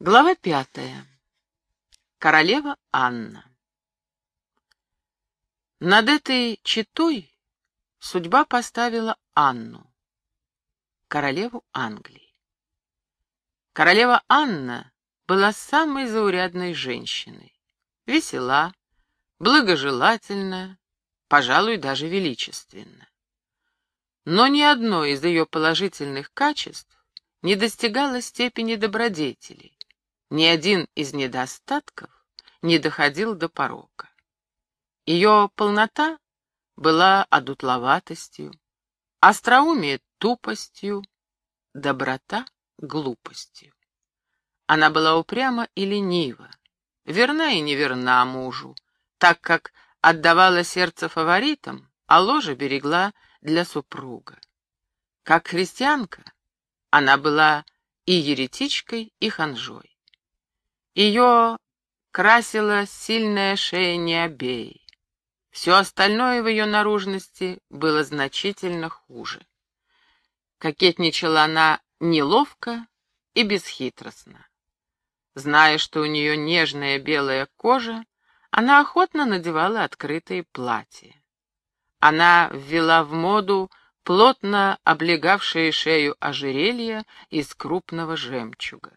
Глава пятая. Королева Анна. Над этой читой судьба поставила Анну, королеву Англии. Королева Анна была самой заурядной женщиной, весела, благожелательна, пожалуй, даже величественна. Но ни одно из ее положительных качеств не достигало степени добродетели, ни один из недостатков не доходил до порока. Ее полнота была одутловатостью, остроумие — тупостью, доброта — глупостью. Она была упряма и ленива, верна и неверна мужу, так как отдавала сердце фаворитам, а ложе берегла для супруга. Как христианка она была и еретичкой, и ханжой. Ее красила сильная шея Необеи. Все остальное в ее наружности было значительно хуже. Кокетничала она неловко и бесхитростно. Зная, что у нее нежная белая кожа, она охотно надевала открытые платья. Она ввела в моду плотно облегавшие шею ожерелья из крупного жемчуга.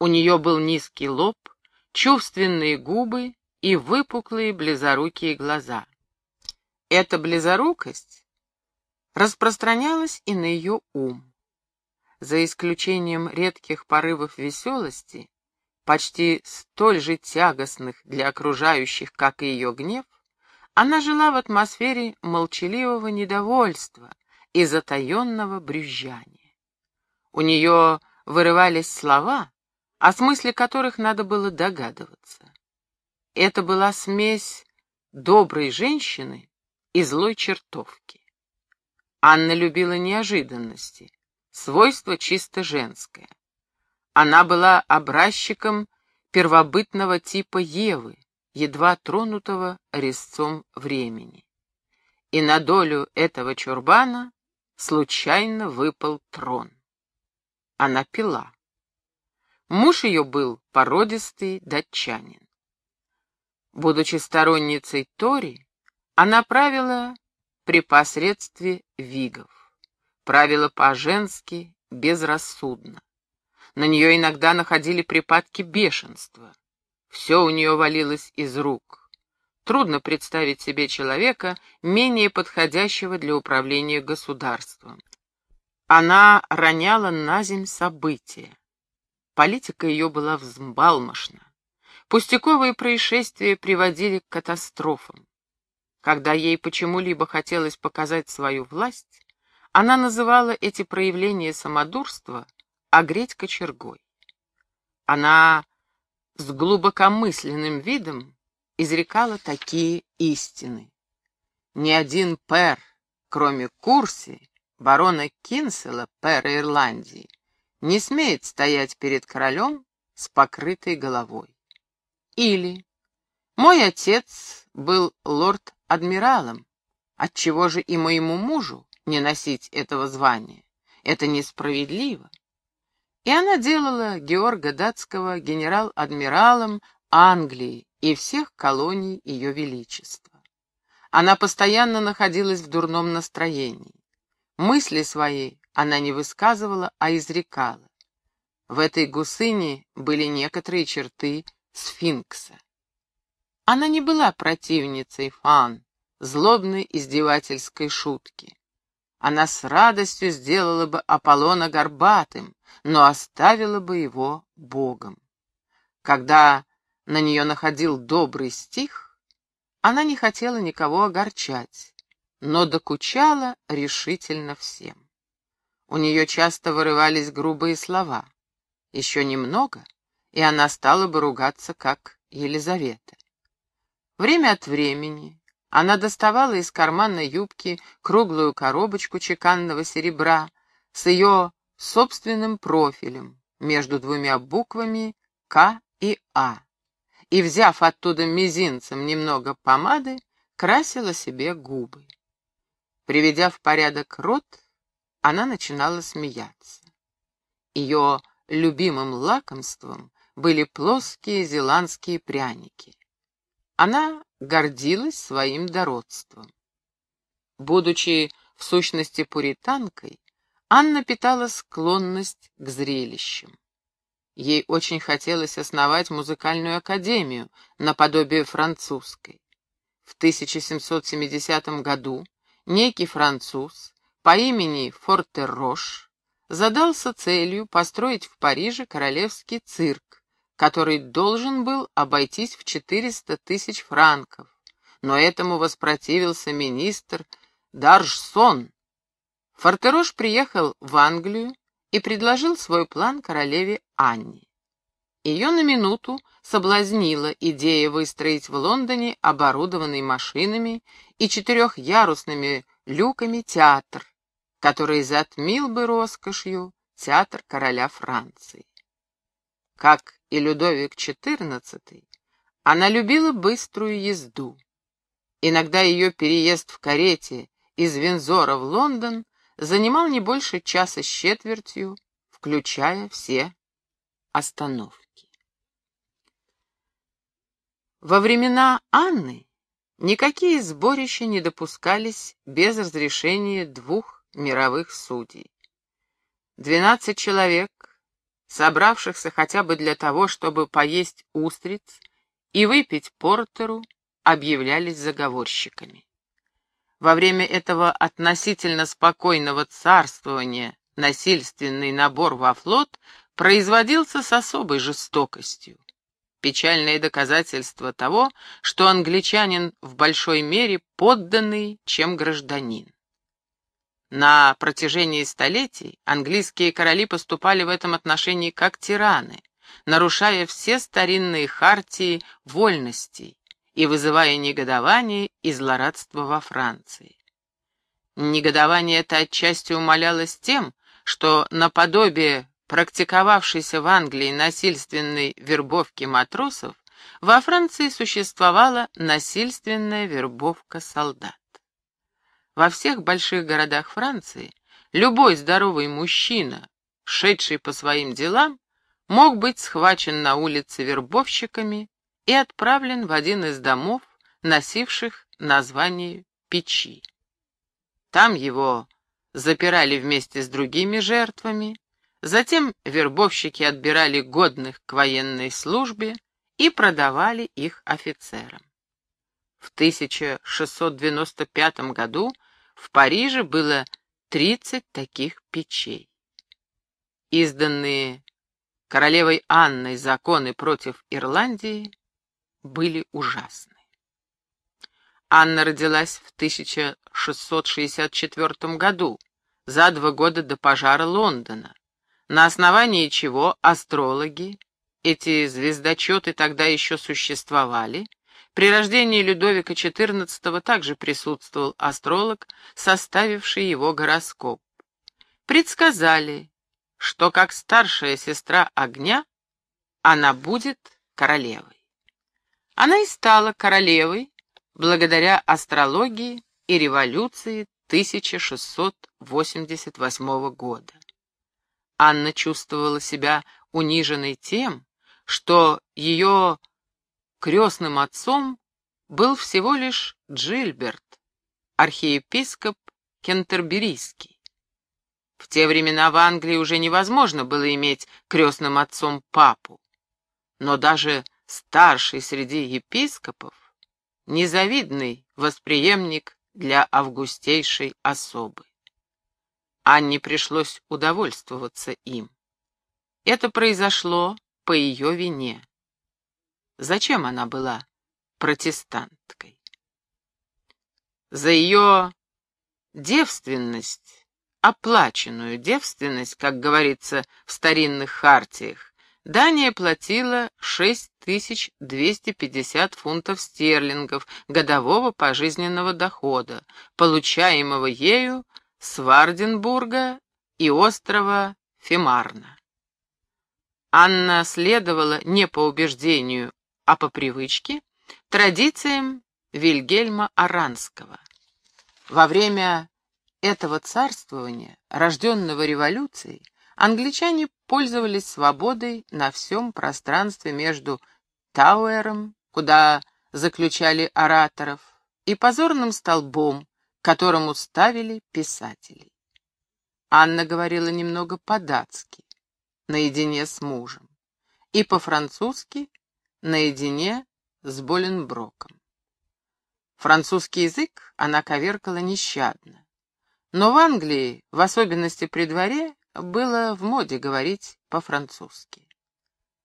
У нее был низкий лоб, чувственные губы и выпуклые близорукие глаза. Эта близорукость распространялась и на ее ум. За исключением редких порывов веселости, почти столь же тягостных для окружающих, как и ее гнев, она жила в атмосфере молчаливого недовольства и затаенного брюзжания. У нее вырывались слова, о смысле которых надо было догадываться. Это была смесь доброй женщины и злой чертовки. Анна любила неожиданности, свойство чисто женское. Она была образчиком первобытного типа Евы, едва тронутого резцом времени. И на долю этого чурбана случайно выпал трон. Она пила. Муж ее был породистый датчанин. Будучи сторонницей Тори, она правила при посредстве вигов, правила по-женски, безрассудно. На нее иногда находили припадки бешенства. Все у нее валилось из рук. Трудно представить себе человека, менее подходящего для управления государством. Она роняла на земь события. Политика ее была взбалмошна. Пустяковые происшествия приводили к катастрофам. Когда ей почему-либо хотелось показать свою власть, она называла эти проявления самодурства «огреть кочергой». Она с глубокомысленным видом изрекала такие истины. Ни один пэр, кроме Курси, барона Кинсела, пэра Ирландии, не смеет стоять перед королем с покрытой головой. Или мой отец был лорд-адмиралом, отчего же и моему мужу не носить этого звания? Это несправедливо. И она делала Георга Датского генерал-адмиралом Англии и всех колоний Ее Величества. Она постоянно находилась в дурном настроении. Мысли свои она не высказывала, а изрекала. В этой гусыне были некоторые черты сфинкса. Она не была противницей фан, злобной издевательской шутки. Она с радостью сделала бы Аполлона горбатым, но оставила бы его богом. Когда на нее находил добрый стих, она не хотела никого огорчать, но докучала решительно всем. У нее часто вырывались грубые слова. Еще немного, и она стала бы ругаться, как Елизавета. Время от времени она доставала из кармана юбки круглую коробочку чеканного серебра с ее собственным профилем между двумя буквами К и А, и, взяв оттуда мизинцем немного помады, красила себе губы. Приведя в порядок рот, она начинала смеяться. Ее любимым лакомством были плоские зеландские пряники. Она гордилась своим дородством. Будучи в сущности пуританкой, Анна питала склонность к зрелищам. Ей очень хотелось основать музыкальную академию, наподобие французской. В 1770 году некий француз по имени Фортеррош задался целью построить в Париже королевский цирк, который должен был обойтись в 400 тысяч франков, но этому воспротивился министр Даржсон. Фортерош приехал в Англию и предложил свой план королеве Анне. Ее на минуту соблазнила идея выстроить в Лондоне оборудованный машинами и четырехярусными люками театр, который затмил бы роскошью театр короля Франции. Как и Людовик XIV, она любила быструю езду. Иногда ее переезд в карете из Винзора в Лондон занимал не больше часа с четвертью, включая все остановки. Во времена Анны никакие сборища не допускались без разрешения двух мировых судей. Двенадцать человек, собравшихся хотя бы для того, чтобы поесть устриц и выпить портеру, объявлялись заговорщиками. Во время этого относительно спокойного царствования насильственный набор во флот производился с особой жестокостью. Печальное доказательство того, что англичанин в большой мере подданный, чем гражданин. На протяжении столетий английские короли поступали в этом отношении как тираны, нарушая все старинные хартии вольностей и вызывая негодование и злорадство во Франции. Негодование это отчасти умалялось тем, что наподобие практиковавшейся в Англии насильственной вербовки матросов, во Франции существовала насильственная вербовка солдат. Во всех больших городах Франции любой здоровый мужчина, шедший по своим делам, мог быть схвачен на улице вербовщиками и отправлен в один из домов, носивших название печи. Там его запирали вместе с другими жертвами, Затем вербовщики отбирали годных к военной службе и продавали их офицерам. В 1695 году в Париже было 30 таких печей. Изданные королевой Анной законы против Ирландии были ужасны. Анна родилась в 1664 году, за два года до пожара Лондона, на основании чего астрологи, эти звездочеты тогда еще существовали, при рождении Людовика XIV также присутствовал астролог, составивший его гороскоп. Предсказали, что как старшая сестра огня она будет королевой. Она и стала королевой благодаря астрологии и революции 1688 года. Анна чувствовала себя униженной тем, что ее крестным отцом был всего лишь Джильберт, архиепископ Кентерберийский. В те времена в Англии уже невозможно было иметь крестным отцом папу, но даже старший среди епископов — незавидный восприемник для августейшей особы. Анне пришлось удовольствоваться им. Это произошло по ее вине. Зачем она была протестанткой? За ее девственность, оплаченную девственность, как говорится в старинных хартиях, Дания платила 6250 фунтов стерлингов годового пожизненного дохода, получаемого ею Сварденбурга и острова Фемарна. Анна следовала не по убеждению, а по привычке, традициям Вильгельма Аранского. Во время этого царствования, рожденного революцией, англичане пользовались свободой на всем пространстве между Тауэром, куда заключали ораторов, и позорным столбом, которому ставили писателей. Анна говорила немного по-датски, наедине с мужем, и по-французски, наедине с Боленброком. Французский язык она коверкала нещадно. Но в Англии, в особенности при дворе, было в моде говорить по-французски.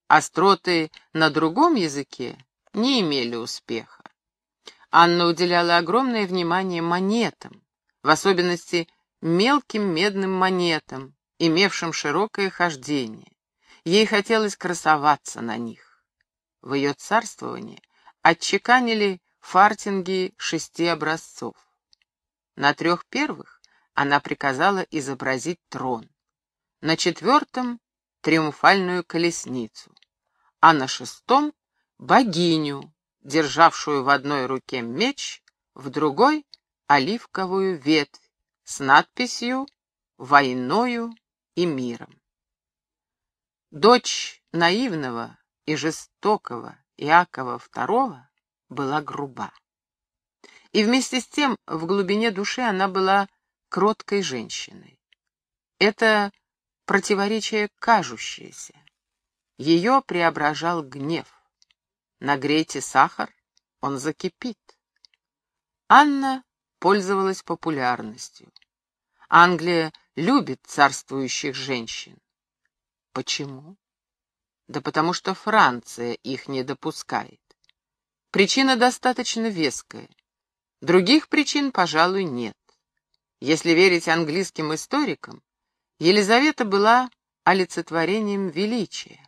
Остроты на другом языке не имели успеха. Анна уделяла огромное внимание монетам, в особенности мелким медным монетам, имевшим широкое хождение. Ей хотелось красоваться на них. В ее царствовании отчеканили фартинги шести образцов. На трех первых она приказала изобразить трон, на четвертом — триумфальную колесницу, а на шестом — богиню, державшую в одной руке меч, в другой — оливковую ветвь, с надписью «Войною и миром». Дочь наивного и жестокого Иакова II была груба. И вместе с тем в глубине души она была кроткой женщиной. Это противоречие кажущееся. Ее преображал гнев. Нагрейте сахар, он закипит. Анна пользовалась популярностью. Англия любит царствующих женщин. Почему? Да потому что Франция их не допускает. Причина достаточно веская. Других причин, пожалуй, нет. Если верить английским историкам, Елизавета была олицетворением величия,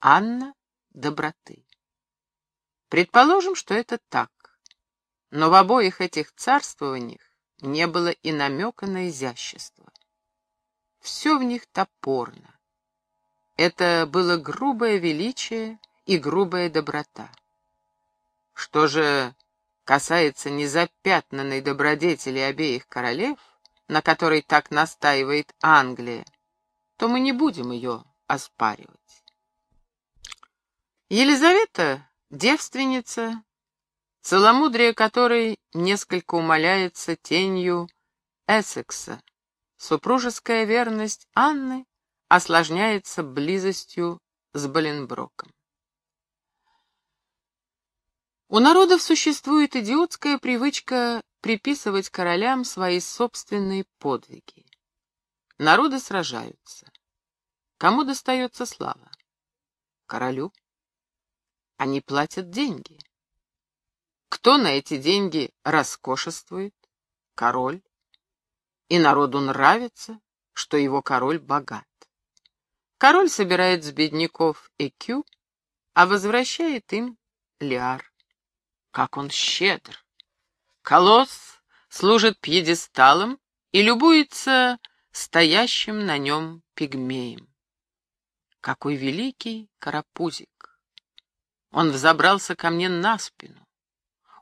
Анна — доброты. Предположим, что это так. Но в обоих этих царствованиях не было и намека на изящество. Все в них топорно. Это было грубое величие и грубая доброта. Что же касается незапятнанной добродетели обеих королев, на которой так настаивает Англия, то мы не будем ее оспаривать. Елизавета — девственница, целомудрие которой несколько умаляется тенью Эссекса. Супружеская верность Анны осложняется близостью с Боленброком. У народов существует идиотская привычка приписывать королям свои собственные подвиги. Народы сражаются. Кому достается слава? Королю. Они платят деньги. Кто на эти деньги роскошествует? Король. И народу нравится, что его король богат. Король собирает с бедняков ЭКЮ, а возвращает им лиар. Как он щедр! Колосс служит пьедесталом и любуется стоящим на нем пигмеем. Какой великий карапузик! Он взобрался ко мне на спину.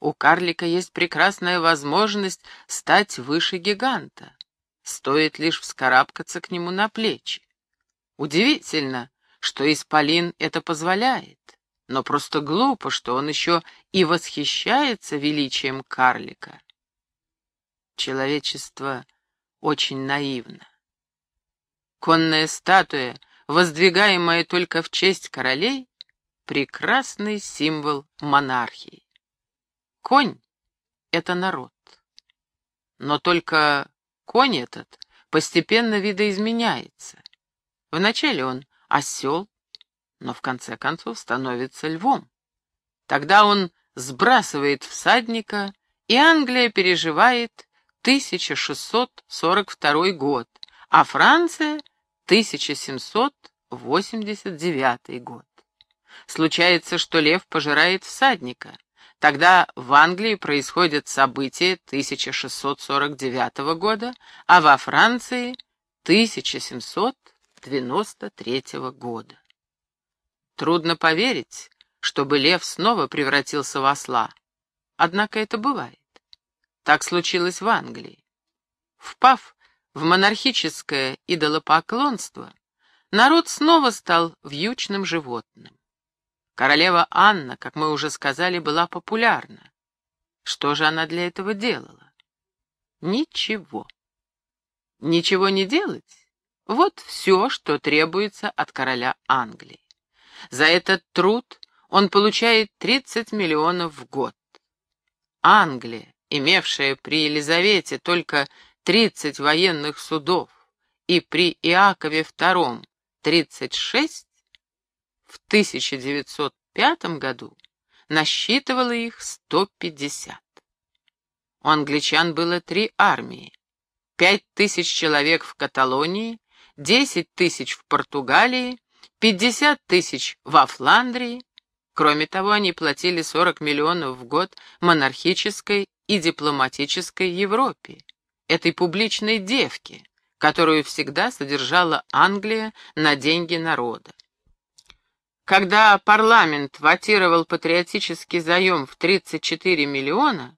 У карлика есть прекрасная возможность стать выше гиганта. Стоит лишь вскарабкаться к нему на плечи. Удивительно, что Исполин это позволяет, но просто глупо, что он еще и восхищается величием карлика. Человечество очень наивно. Конная статуя, воздвигаемая только в честь королей, прекрасный символ монархии. Конь — это народ. Но только конь этот постепенно видоизменяется. Вначале он осел, но в конце концов становится львом. Тогда он сбрасывает всадника, и Англия переживает 1642 год, а Франция — 1789 год. Случается, что лев пожирает всадника, Тогда в Англии происходят события 1649 года, а во Франции 1793 года. Трудно поверить, чтобы лев снова превратился в осла. Однако это бывает. Так случилось в Англии. Впав в монархическое идолопоклонство, народ снова стал вьючным животным. Королева Анна, как мы уже сказали, была популярна. Что же она для этого делала? Ничего. Ничего не делать? Вот все, что требуется от короля Англии. За этот труд он получает 30 миллионов в год. Англия, имевшая при Елизавете только 30 военных судов и при Иакове II 36, в 1905 году насчитывала их 150. У англичан было три армии. Пять тысяч человек в Каталонии, десять тысяч в Португалии, пятьдесят тысяч во Фландрии. Кроме того, они платили 40 миллионов в год монархической и дипломатической Европе, этой публичной девке, которую всегда содержала Англия на деньги народа. Когда парламент ватировал патриотический заем в 34 миллиона,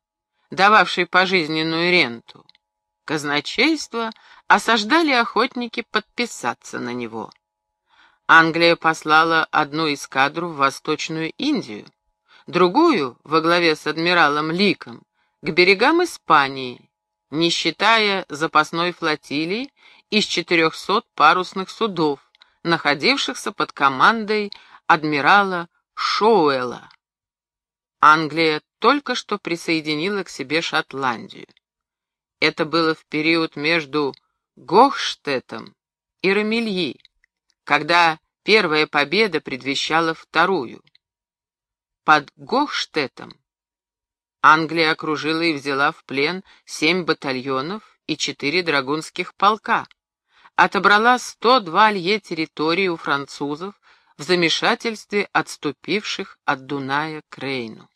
дававший пожизненную ренту, казначейство осаждали охотники подписаться на него. Англия послала одну эскадру в Восточную Индию, другую, во главе с адмиралом Ликом, к берегам Испании, не считая запасной флотилии из 400 парусных судов, находившихся под командой адмирала Шоуэлла. Англия только что присоединила к себе Шотландию. Это было в период между Гохштетом и Рамильи, когда первая победа предвещала вторую. Под Гохштетом Англия окружила и взяла в плен семь батальонов и четыре драгунских полка, отобрала 102 лье территории у французов в замешательстве отступивших от Дуная к Рейну.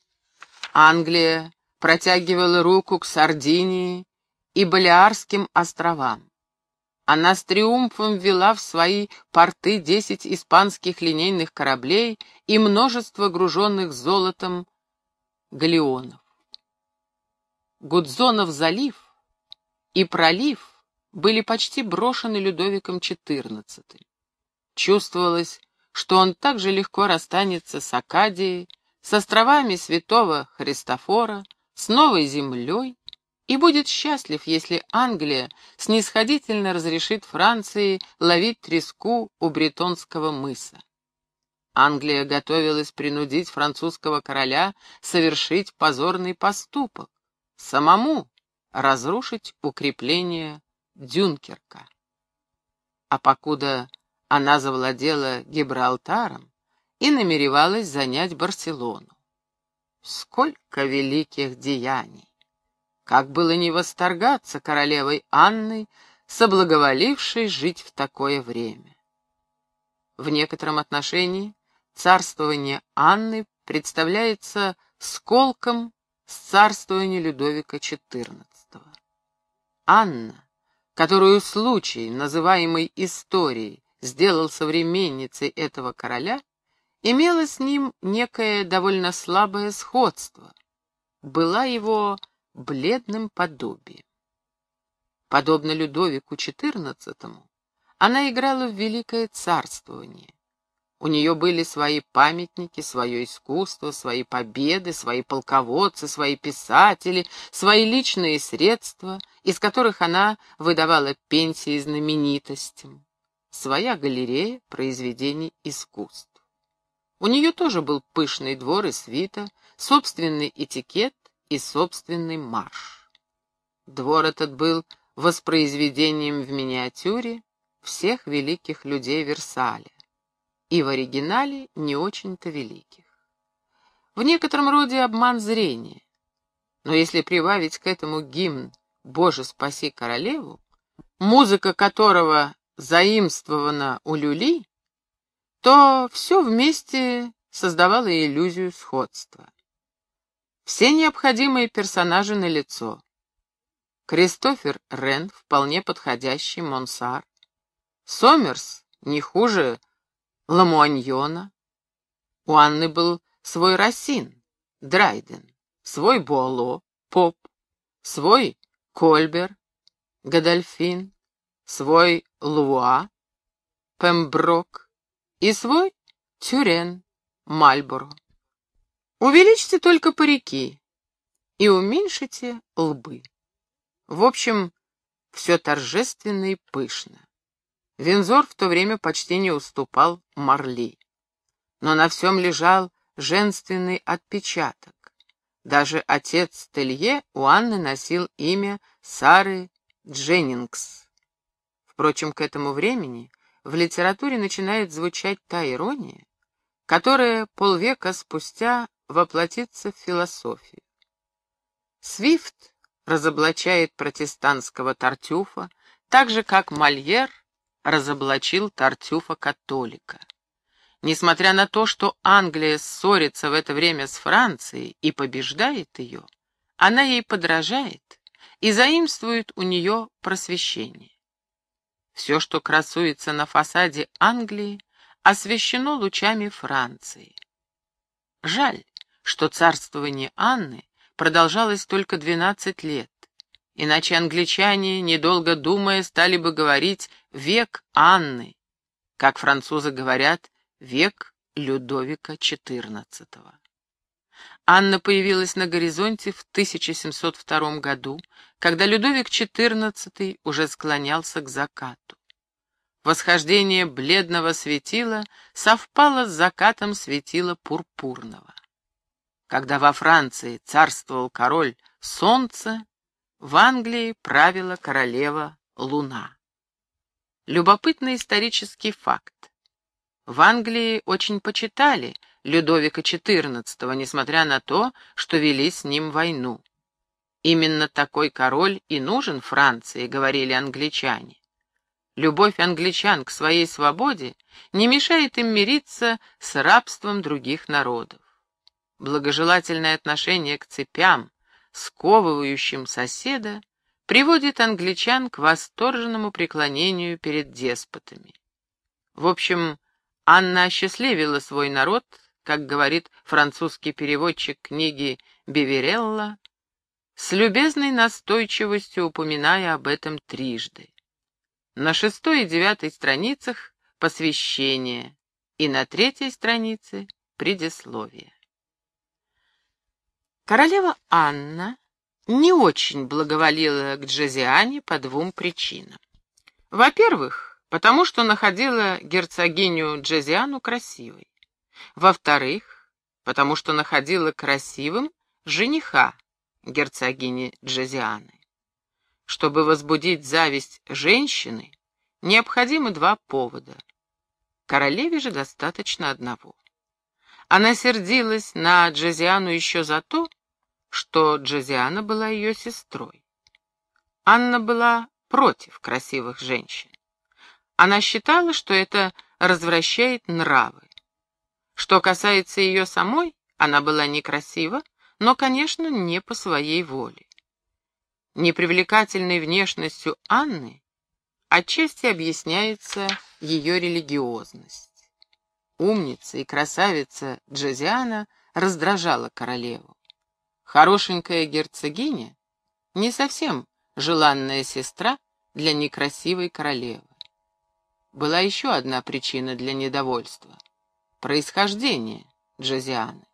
Англия протягивала руку к Сардинии и Балиарским островам. Она с триумфом ввела в свои порты десять испанских линейных кораблей и множество груженных золотом галеонов. Гудзонов залив и пролив были почти брошены Людовиком XIV. Чувствовалось, что он так же легко расстанется с Акадией, с островами святого Христофора, с новой землей, и будет счастлив, если Англия снисходительно разрешит Франции ловить треску у Бретонского мыса. Англия готовилась принудить французского короля совершить позорный поступок, самому разрушить укрепление Дюнкерка. А покуда она завладела Гибралтаром и намеревалась занять Барселону. Сколько великих деяний! Как было не восторгаться королевой Анной, соблаговолившей жить в такое время. В некотором отношении царствование Анны представляется сколком с царствования Людовика XIV. Анна, которую случай, называемый историей, сделал современницей этого короля, имела с ним некое довольно слабое сходство, была его бледным подобием. Подобно Людовику XIV, она играла в великое царствование. У нее были свои памятники, свое искусство, свои победы, свои полководцы, свои писатели, свои личные средства, из которых она выдавала пенсии знаменитостям своя галерея произведений искусств. У нее тоже был пышный двор и свита, собственный этикет и собственный марш. Двор этот был воспроизведением в миниатюре всех великих людей Версаля, и в оригинале не очень-то великих. В некотором роде обман зрения, но если прибавить к этому гимн «Боже, спаси королеву», музыка которого заимствовано у люли, то все вместе создавало иллюзию сходства. Все необходимые персонажи на лицо. Кристофер Рен, вполне подходящий Монсар. Сомерс не хуже Ламуаньона. У Анны был свой Росин, Драйден, свой Буало, Поп, свой Кольбер, Гадольфин, свой Луа, Пемброк и свой Тюрен, Мальборо. Увеличьте только парики и уменьшите лбы. В общем, все торжественно и пышно. Винзор в то время почти не уступал Марли. Но на всем лежал женственный отпечаток. Даже отец Телье у Анны носил имя Сары Дженнингс. Впрочем, к этому времени в литературе начинает звучать та ирония, которая полвека спустя воплотится в философию. Свифт разоблачает протестантского Тартюфа, так же, как Мольер разоблачил Тартюфа-католика. Несмотря на то, что Англия ссорится в это время с Францией и побеждает ее, она ей подражает и заимствует у нее просвещение. Все, что красуется на фасаде Англии, освещено лучами Франции. Жаль, что царствование Анны продолжалось только 12 лет, иначе англичане, недолго думая, стали бы говорить «век Анны», как французы говорят «век Людовика XIV». Анна появилась на горизонте в 1702 году, когда Людовик XIV уже склонялся к закату. Восхождение бледного светила совпало с закатом светила пурпурного. Когда во Франции царствовал король Солнце, в Англии правила королева Луна. Любопытный исторический факт. В Англии очень почитали Людовика XIV, несмотря на то, что вели с ним войну. Именно такой король и нужен Франции, говорили англичане. Любовь англичан к своей свободе не мешает им мириться с рабством других народов. Благожелательное отношение к цепям, сковывающим соседа, приводит англичан к восторженному преклонению перед деспотами. В общем, Анна осчастливила свой народ, как говорит французский переводчик книги Беверелла, с любезной настойчивостью упоминая об этом трижды. На шестой и девятой страницах посвящение и на третьей странице предисловие. Королева Анна не очень благоволила к Джозиане по двум причинам. Во-первых, потому что находила герцогиню Джозиану красивой. Во-вторых, потому что находила красивым жениха герцогини Джозианы. Чтобы возбудить зависть женщины, необходимы два повода. Королеве же достаточно одного. Она сердилась на Джозиану еще за то, что Джозиана была ее сестрой. Анна была против красивых женщин. Она считала, что это развращает нравы. Что касается ее самой, она была некрасива, но, конечно, не по своей воле. Непривлекательной внешностью Анны отчасти объясняется ее религиозность. Умница и красавица Джозиана раздражала королеву. Хорошенькая герцогиня — не совсем желанная сестра для некрасивой королевы. Была еще одна причина для недовольства — происхождение Джозианы.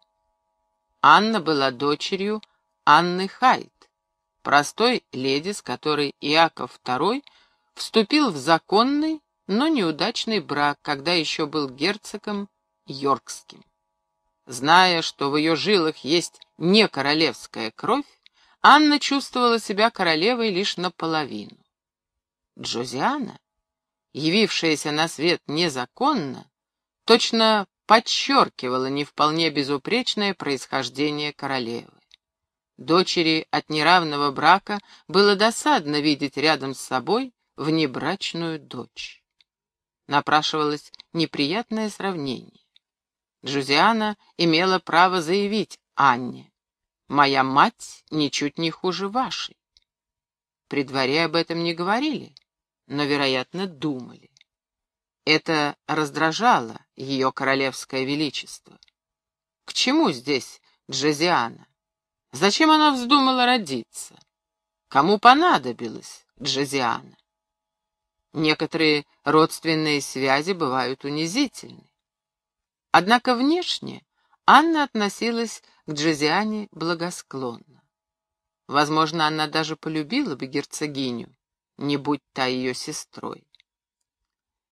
Анна была дочерью Анны Хайт, простой леди, с которой Иаков II вступил в законный, но неудачный брак, когда еще был герцогом Йоркским. Зная, что в ее жилах есть не королевская кровь, Анна чувствовала себя королевой лишь наполовину. Джозиана, явившаяся на свет незаконно, точно подчеркивала не вполне безупречное происхождение королевы. Дочери от неравного брака было досадно видеть рядом с собой внебрачную дочь. Напрашивалось неприятное сравнение. Джузиана имела право заявить Анне, «Моя мать ничуть не хуже вашей». При дворе об этом не говорили, но, вероятно, думали. Это раздражало ее королевское величество. К чему здесь Джозиана? Зачем она вздумала родиться? Кому понадобилась Джозиана? Некоторые родственные связи бывают унизительны. Однако внешне Анна относилась к Джозиане благосклонно. Возможно, она даже полюбила бы герцогиню, не будь та ее сестрой.